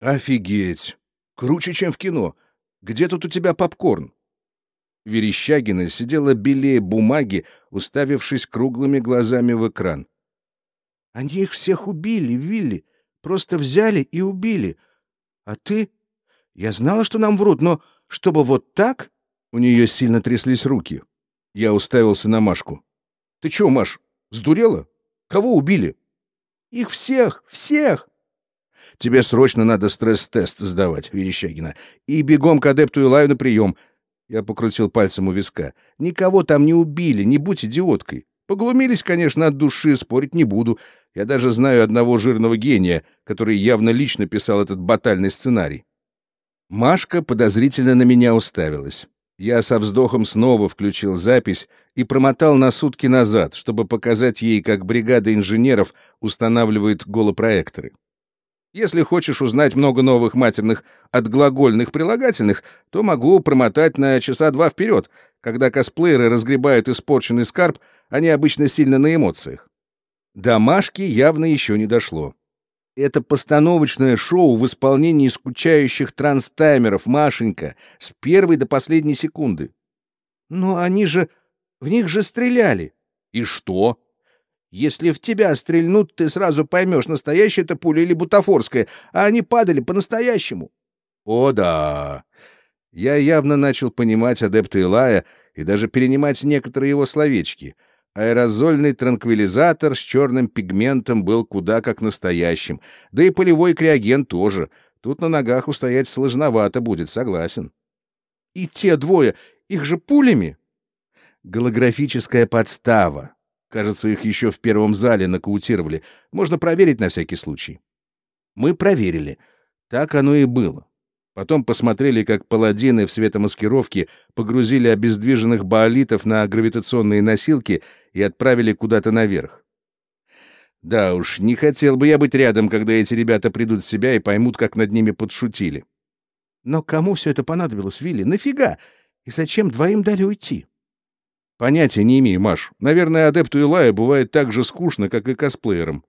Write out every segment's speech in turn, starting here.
Офигеть! Круче, чем в кино. Где тут у тебя попкорн? Верещагина сидела белее бумаги, уставившись круглыми глазами в экран. — Они их всех убили, Вилли. Просто взяли и убили. А ты? Я знала, что нам врут, но чтобы вот так? У нее сильно тряслись руки. Я уставился на Машку. — Ты чего, Маш, сдурела? Кого убили? — Их всех, всех! Тебе срочно надо стресс-тест сдавать, Верещагина. И бегом к адепту Илаю на прием. Я покрутил пальцем у виска. Никого там не убили, не будь идиоткой. Поглумились, конечно, от души, спорить не буду. Я даже знаю одного жирного гения, который явно лично писал этот батальный сценарий. Машка подозрительно на меня уставилась. Я со вздохом снова включил запись и промотал на сутки назад, чтобы показать ей, как бригада инженеров устанавливает голопроекторы. Если хочешь узнать много новых матерных отглагольных прилагательных, то могу промотать на часа два вперед. Когда косплееры разгребают испорченный скарб, они обычно сильно на эмоциях. До Машки явно еще не дошло. Это постановочное шоу в исполнении скучающих транстаймеров, Машенька, с первой до последней секунды. Но они же... в них же стреляли. И что? Если в тебя стрельнут, ты сразу поймешь, настоящая это пуля или бутафорская, а они падали по-настоящему. О да! Я явно начал понимать адепта Илая и даже перенимать некоторые его словечки. Аэрозольный транквилизатор с черным пигментом был куда как настоящим, да и полевой криоген тоже. Тут на ногах устоять сложновато будет, согласен. И те двое, их же пулями? Голографическая подстава, Кажется, их еще в первом зале нокаутировали. Можно проверить на всякий случай. Мы проверили. Так оно и было. Потом посмотрели, как паладины в светомаскировке погрузили обездвиженных баолитов на гравитационные носилки и отправили куда-то наверх. Да уж, не хотел бы я быть рядом, когда эти ребята придут в себя и поймут, как над ними подшутили. Но кому все это понадобилось, Вилли? Нафига? И зачем двоим дали уйти? Понятия не имею, Маш. Наверное, адепту Илая бывает так же скучно, как и косплеерам.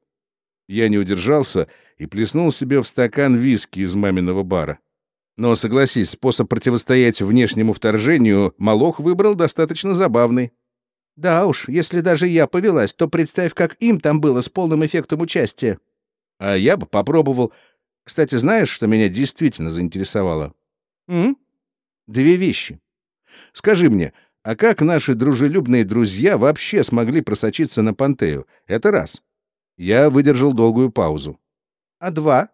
Я не удержался и плеснул себе в стакан виски из маминого бара. Но, согласись, способ противостоять внешнему вторжению Малох выбрал достаточно забавный. Да уж, если даже я повелась, то представь, как им там было с полным эффектом участия. А я бы попробовал. Кстати, знаешь, что меня действительно заинтересовало? М? Две вещи. Скажи мне, а как наши дружелюбные друзья вообще смогли просочиться на Пантею? Это раз. Я выдержал долгую паузу. А два?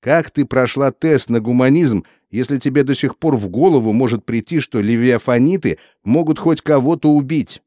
Как ты прошла тест на гуманизм, если тебе до сих пор в голову может прийти, что левиафаниты могут хоть кого-то убить?